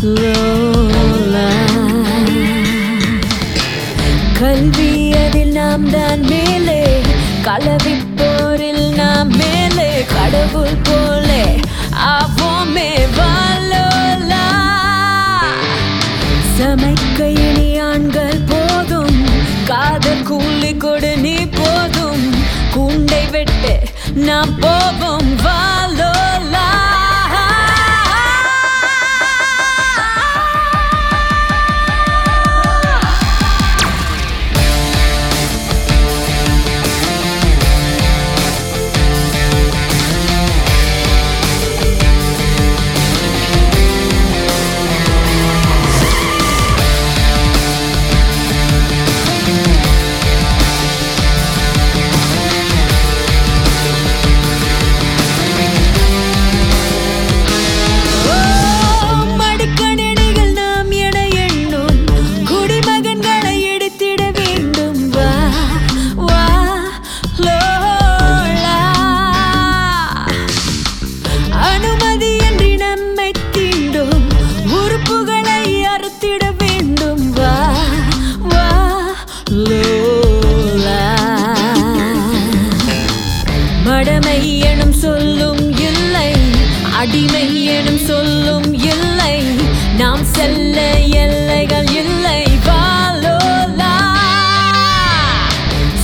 லோலா கல்வி அதில் நாம் தான் மேலே கலவி போரில் நாம் மேலே கடவுள் போலே ஆவோமே வாலோலா. சமைக்க இனி ஆண்கள் போதும் காத கூலி கொடு நீ போதும் கூண்டை விட்டு நாம் போவோம் வாலோ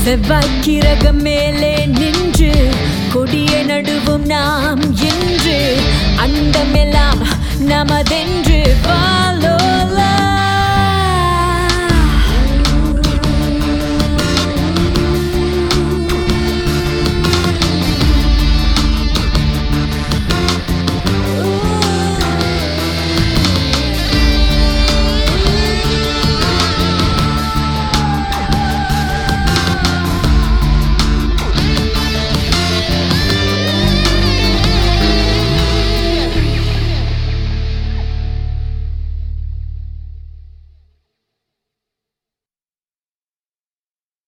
செவ்வாய்க்கிரகம் மேலே நின்று கொடிய நடுவும் நாம் என்று அண்டமெல்லாம் நமது